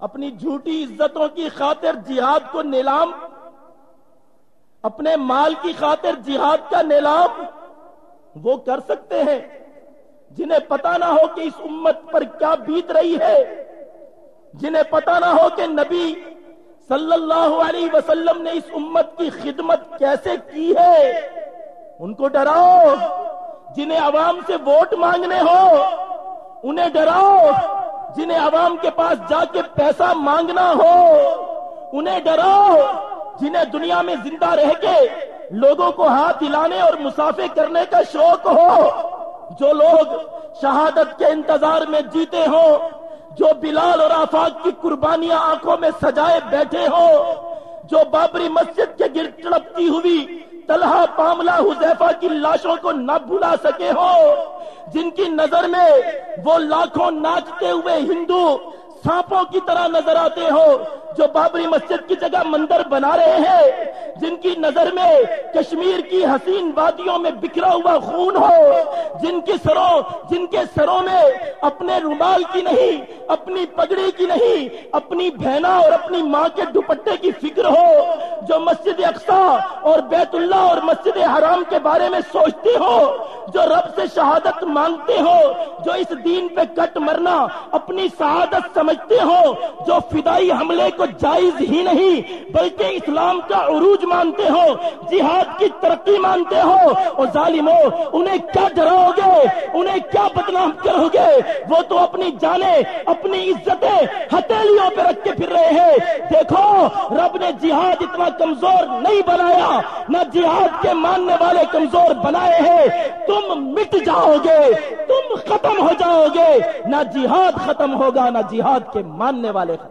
اپنی جھوٹی عزتوں کی خاطر جہاد کو نیلام، اپنے مال کی خاطر جہاد کا نیلام وہ کر سکتے ہیں۔ جنہیں پتا نہ ہو کہ اس امت پر کیا بیت رہی ہے، جنہیں پتا نہ ہو کہ نبی صلی اللہ علیہ وسلم نے اس امت کی خدمت کیسے کی ہے۔ ان کو ڈراؤ۔ جنہیں عوام سے ووٹ مانگنے ہو، انہیں ڈراؤ۔ جنہیں عوام کے پاس جا کے پیسہ مانگنا ہو، انہیں ڈراؤ جنہیں دنیا میں زندہ رہ کے لوگوں کو ہاتھ ہلانے اور مسافے کرنے کا شوق ہو، جو لوگ شہادت کے انتظار میں جیتے ہوں جو بلال اور آفاق کی قربانیاں آنکھوں میں سجائے بیٹھے ہوں جو بابری مسجد کے گر تڑپتی ہوئی طلحہ پاملہ حذیفہ کی لاشوں کو نہ بھلا سکے ہو، جن کی نظر میں وہ لاکھوں ناچتے ہوئے ہندو سانپوں کی طرح نظر آتے ہو، جو بابری مسجد کی جگہ مندر بنا رہے ہیں، جن کی نظر میں کشمیر کی حسین وادیوں میں بکھرا ہوا خون ہو، جن کی سروں، جن کے سروں میں اپنے رومال کی نہیں، اپنی پگڑی کی نہیں، اپنی بہنا اور اپنی ماں کے دوپٹے کی فکر ہو، جو مسجد اقسا اور بیت اللہ اور مسجد حرام کے بارے میں سوچتے ہو، جو رب سے شہادت مانگتے ہو، جو اس دین پہ کٹ مرنا اپنی شہادت سمجھتے ہو، جو فدائی حملے کو جائز ہی نہیں، بلکہ اسلام کا عروج مانتے ہو، جہاد کی ترقی مانتے ہو اور ظالمو، انہیں کیا ڈراؤ گے انہیں کیا بدنام کرو گے وہ تو اپنی جانے اپنی عزتیں ہتھیلیوں پہ رکھ کے پھر رہے ہیں۔ دیکھو، رب نے جہاد اتنا کمزور نہیں بنایا۔ نہ جہاد کے ماننے والے کمزور بنائے ہیں۔ تم مٹ جاؤ گے، تم ختم ہو جاؤ گے۔ نہ جہاد ختم ہوگا، نہ جہاد کے ماننے والے ختم